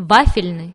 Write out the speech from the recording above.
вафельный.